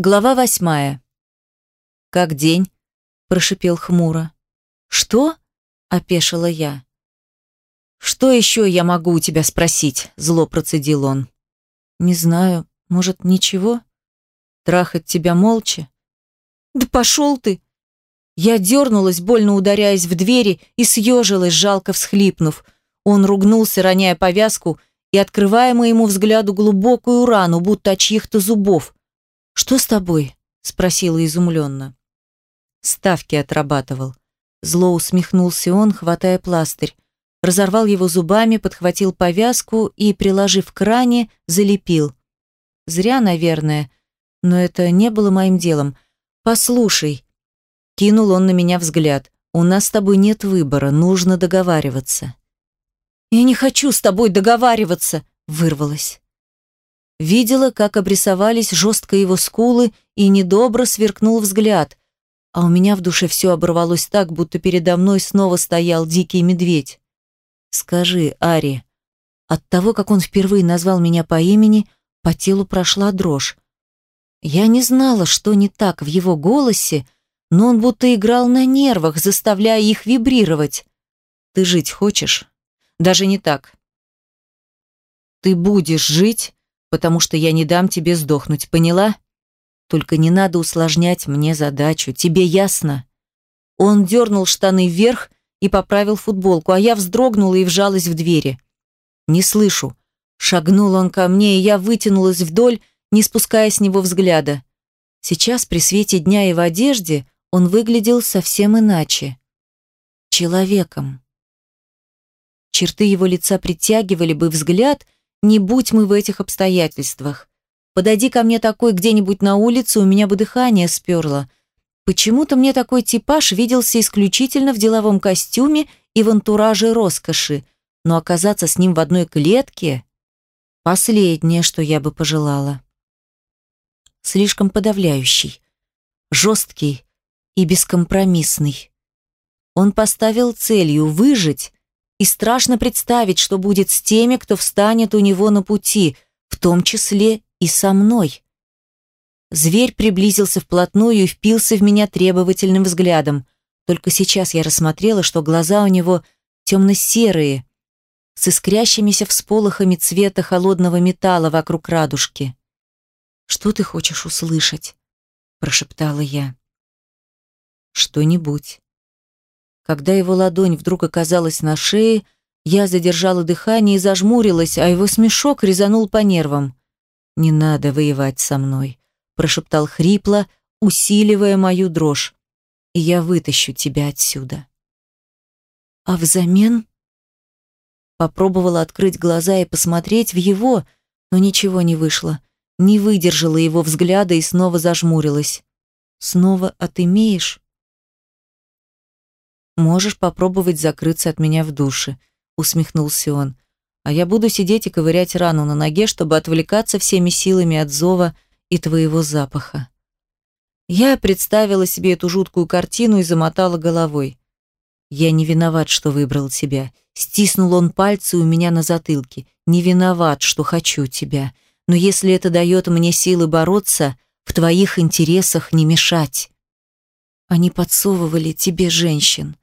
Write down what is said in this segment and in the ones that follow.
Глава восьмая. «Как день?» – прошипел хмуро. «Что?» – опешила я. «Что еще я могу у тебя спросить?» – зло процедил он. «Не знаю. Может, ничего? Трахать тебя молча?» «Да пошел ты!» Я дернулась, больно ударяясь в двери, и съежилась, жалко всхлипнув. Он ругнулся, роняя повязку и открывая моему взгляду глубокую рану, будто от чьих-то зубов. «Что с тобой?» – спросила изумленно. Ставки отрабатывал. Зло усмехнулся он, хватая пластырь. Разорвал его зубами, подхватил повязку и, приложив к ране, залепил. Зря, наверное, но это не было моим делом. «Послушай», – кинул он на меня взгляд, – «у нас с тобой нет выбора, нужно договариваться». «Я не хочу с тобой договариваться», – вырвалась. Видела, как обрисовались жестко его скулы, и недобро сверкнул взгляд. А у меня в душе все оборвалось так, будто передо мной снова стоял дикий медведь. «Скажи, Ари». От того, как он впервые назвал меня по имени, по телу прошла дрожь. Я не знала, что не так в его голосе, но он будто играл на нервах, заставляя их вибрировать. «Ты жить хочешь?» «Даже не так. Ты будешь жить, потому что я не дам тебе сдохнуть, поняла? Только не надо усложнять мне задачу, тебе ясно?» Он дернул штаны вверх и поправил футболку, а я вздрогнула и вжалась в двери. «Не слышу». Шагнул он ко мне, и я вытянулась вдоль, не спуская с него взгляда. Сейчас, при свете дня и в одежде, он выглядел совсем иначе. Человеком. Черты его лица притягивали бы взгляд — не будь мы в этих обстоятельствах. Подойди ко мне такой где-нибудь на улице, у меня бы дыхание сперло. Почему-то мне такой типаж виделся исключительно в деловом костюме и в антураже роскоши, но оказаться с ним в одной клетке – последнее, что я бы пожелала. Слишком подавляющий, жесткий и бескомпромиссный. Он поставил целью выжить и страшно представить, что будет с теми, кто встанет у него на пути, в том числе и со мной. Зверь приблизился вплотную и впился в меня требовательным взглядом. Только сейчас я рассмотрела, что глаза у него темно-серые, с искрящимися всполохами цвета холодного металла вокруг радужки. «Что ты хочешь услышать?» – прошептала я. «Что-нибудь». Когда его ладонь вдруг оказалась на шее, я задержала дыхание и зажмурилась, а его смешок резанул по нервам. «Не надо воевать со мной», – прошептал хрипло, усиливая мою дрожь. «И я вытащу тебя отсюда». «А взамен?» Попробовала открыть глаза и посмотреть в его, но ничего не вышло. Не выдержала его взгляда и снова зажмурилась. «Снова отымеешь?» Можешь попробовать закрыться от меня в душе, усмехнулся он. А я буду сидеть и ковырять рану на ноге, чтобы отвлекаться всеми силами от зова и твоего запаха. Я представила себе эту жуткую картину и замотала головой. Я не виноват, что выбрал тебя. Стиснул он пальцы у меня на затылке. Не виноват, что хочу тебя. Но если это дает мне силы бороться, в твоих интересах не мешать. Они подсовывали тебе женщин.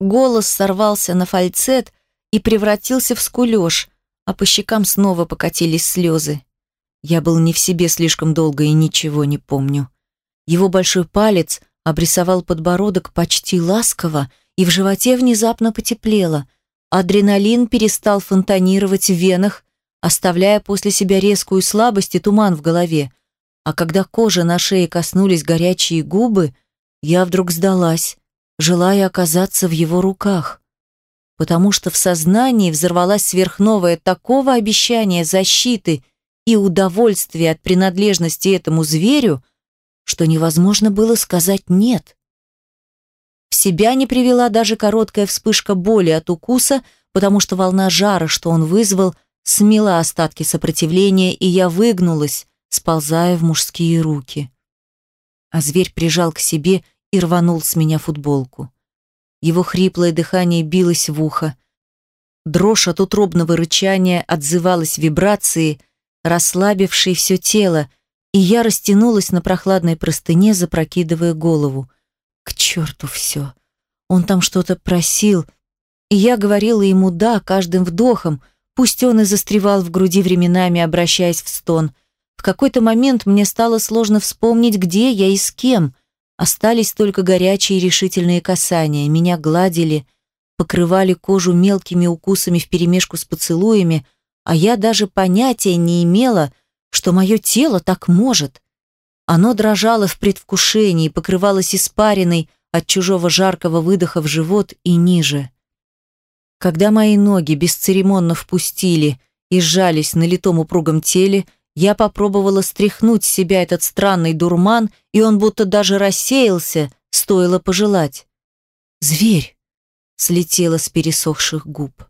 Голос сорвался на фальцет и превратился в скулёж, а по щекам снова покатились слезы. Я был не в себе слишком долго и ничего не помню. Его большой палец обрисовал подбородок почти ласково, и в животе внезапно потеплело. Адреналин перестал фонтанировать в венах, оставляя после себя резкую слабость и туман в голове. А когда кожа на шее коснулись горячие губы, я вдруг сдалась желая оказаться в его руках. Потому что в сознании взорвалась сверхновая такого обещания защиты и удовольствия от принадлежности этому зверю, что невозможно было сказать «нет». В себя не привела даже короткая вспышка боли от укуса, потому что волна жара, что он вызвал, смела остатки сопротивления, и я выгнулась, сползая в мужские руки. А зверь прижал к себе и рванул с меня футболку. Его хриплое дыхание билось в ухо. Дрожь от утробного рычания отзывалась вибрации, расслабившей все тело, и я растянулась на прохладной простыне, запрокидывая голову. К черту все. Он там что-то просил, и я говорила ему «да» каждым вдохом, пусть он и застревал в груди временами, обращаясь в стон. В какой-то момент мне стало сложно вспомнить, где я и с кем. Остались только горячие решительные касания. Меня гладили, покрывали кожу мелкими укусами вперемешку с поцелуями, а я даже понятия не имела, что мое тело так может. Оно дрожало в предвкушении, покрывалось испариной от чужого жаркого выдоха в живот и ниже. Когда мои ноги бесцеремонно впустили и сжались на литом упругом теле, я попробовала стряхнуть с себя этот странный дурман, и он будто даже рассеялся, стоило пожелать. «Зверь!» — слетело с пересохших губ.